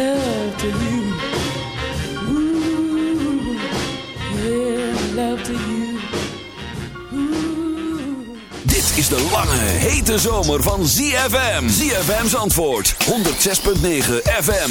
Love to you. Dit is de lange, hete zomer van ZFM. ZFM's antwoord, 106.9 FM.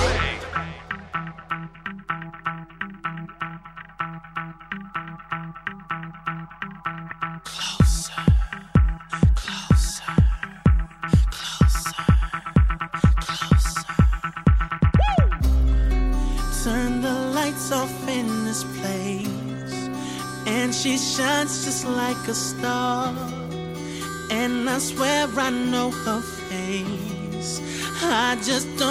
just don't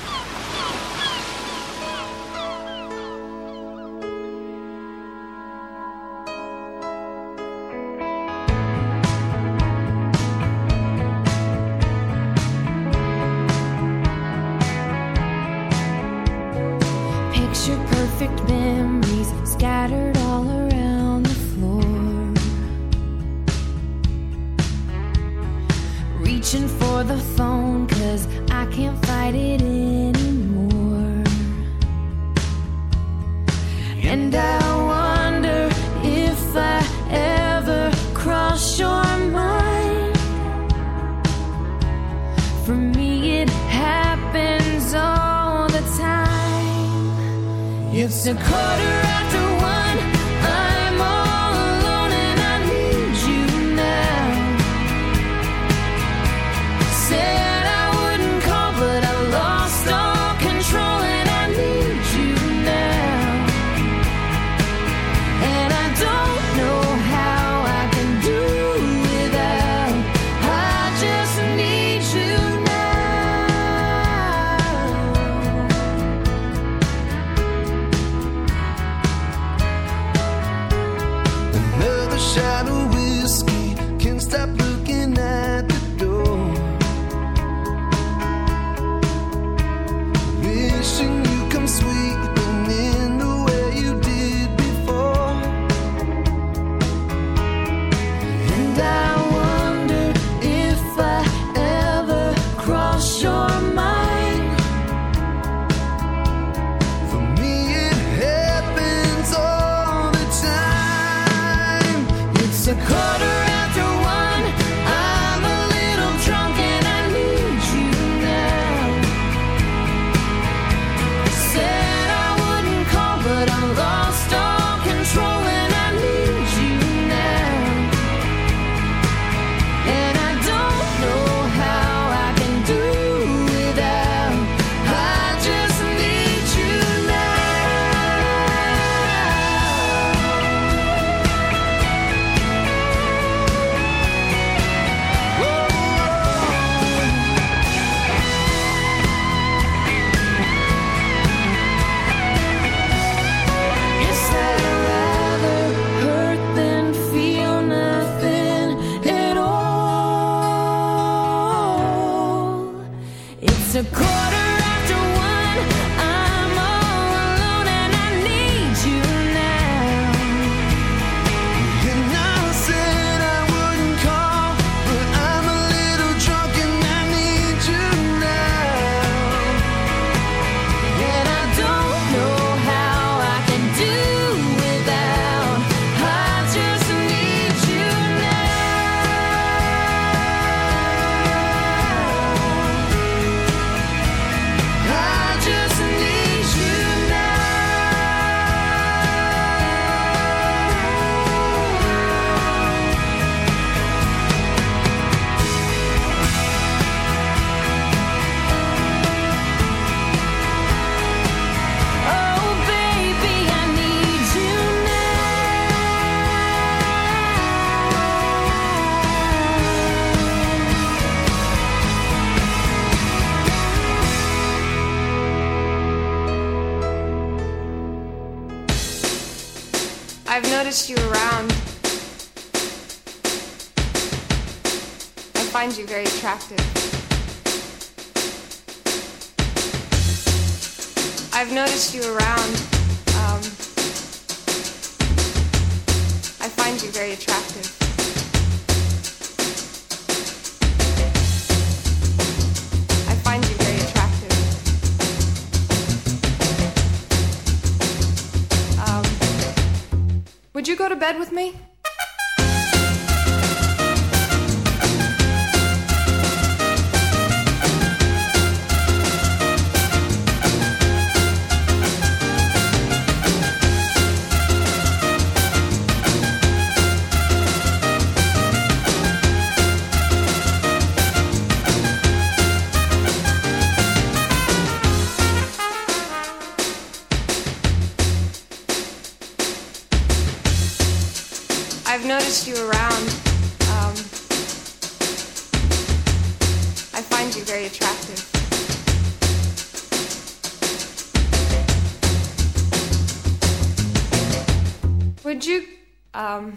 Picture you Would you, um,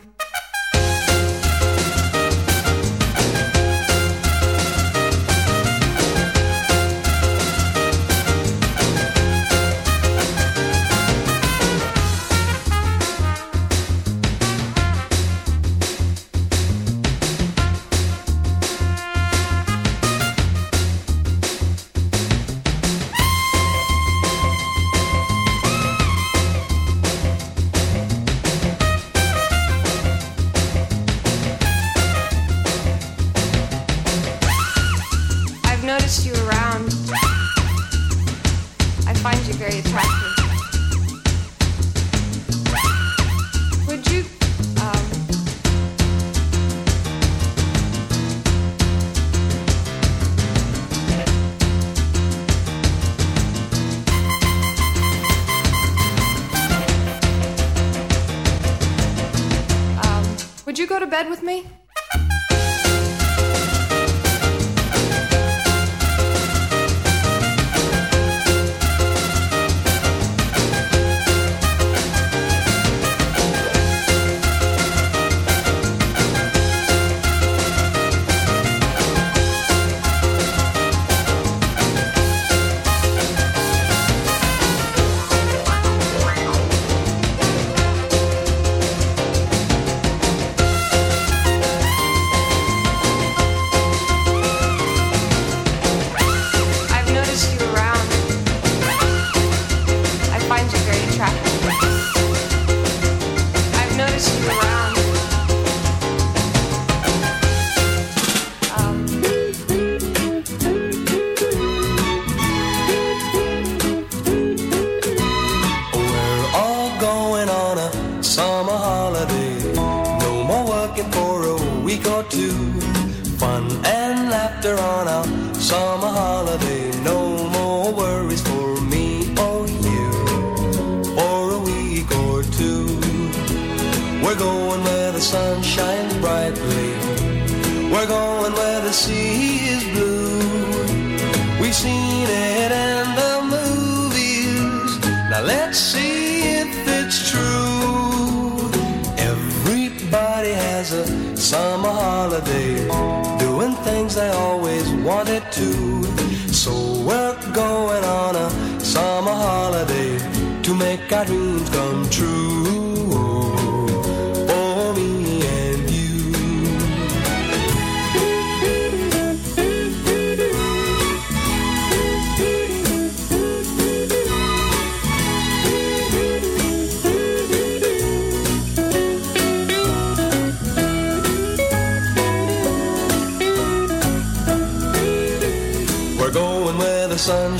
they always wanted to. So we're going on a summer holiday to make our dreams come true.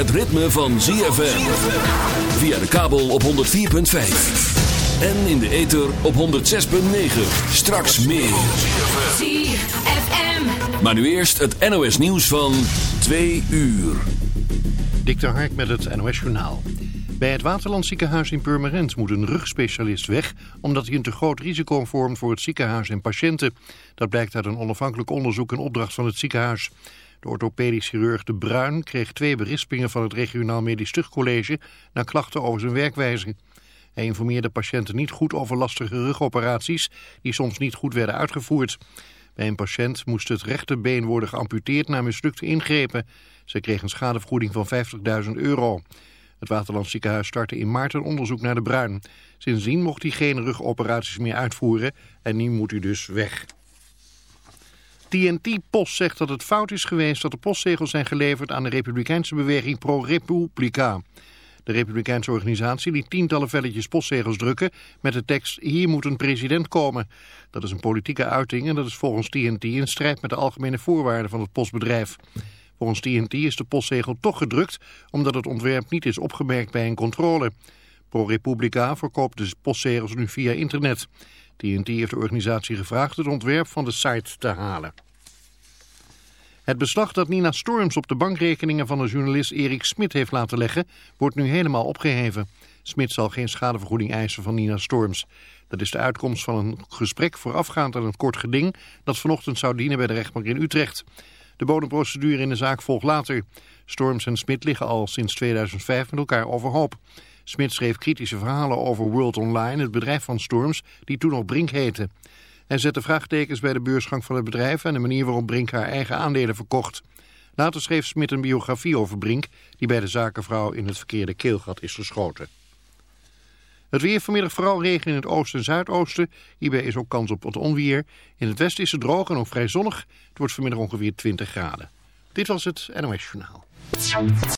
Het ritme van ZFM. Via de kabel op 104.5. En in de ether op 106.9. Straks meer. ZFM. Maar nu eerst het NOS nieuws van 2 uur. Dik de Hark met het NOS Journaal. Bij het Waterland ziekenhuis in Purmerend moet een rugspecialist weg... omdat hij een te groot risico vormt voor het ziekenhuis en patiënten. Dat blijkt uit een onafhankelijk onderzoek en opdracht van het ziekenhuis. De orthopedisch chirurg De Bruin kreeg twee berispingen van het regionaal medisch tuchtcollege... na klachten over zijn werkwijze. Hij informeerde patiënten niet goed over lastige rugoperaties... die soms niet goed werden uitgevoerd. Bij een patiënt moest het rechterbeen worden geamputeerd na mislukte ingrepen. Ze kreeg een schadevergoeding van 50.000 euro. Het Waterland ziekenhuis startte in maart een onderzoek naar de Bruin. Sindsdien mocht hij geen rugoperaties meer uitvoeren en nu moet hij dus weg. TNT Post zegt dat het fout is geweest dat de postzegels zijn geleverd aan de republikeinse beweging Pro Republica. De republikeinse organisatie liet tientallen velletjes postzegels drukken met de tekst hier moet een president komen. Dat is een politieke uiting en dat is volgens TNT in strijd met de algemene voorwaarden van het postbedrijf. Volgens TNT is de postzegel toch gedrukt omdat het ontwerp niet is opgemerkt bij een controle. ProRepublica verkoopt de postzegels nu via internet. TNT heeft de organisatie gevraagd het ontwerp van de site te halen. Het beslag dat Nina Storms op de bankrekeningen van de journalist Erik Smit heeft laten leggen, wordt nu helemaal opgeheven. Smit zal geen schadevergoeding eisen van Nina Storms. Dat is de uitkomst van een gesprek voorafgaand aan een kort geding dat vanochtend zou dienen bij de rechtbank in Utrecht. De bodemprocedure in de zaak volgt later. Storms en Smit liggen al sinds 2005 met elkaar overhoop. Smit schreef kritische verhalen over World Online, het bedrijf van Storms, die toen nog Brink heette. Hij zette vraagtekens bij de beursgang van het bedrijf en de manier waarop Brink haar eigen aandelen verkocht. Later schreef Smit een biografie over Brink, die bij de zakenvrouw in het verkeerde keelgat is geschoten. Het weer vanmiddag vooral regen in het oosten en zuidoosten. Hierbij is ook kans op onweer. In het westen is het droog en ook vrij zonnig. Het wordt vanmiddag ongeveer 20 graden. Dit was het NOS Journaal.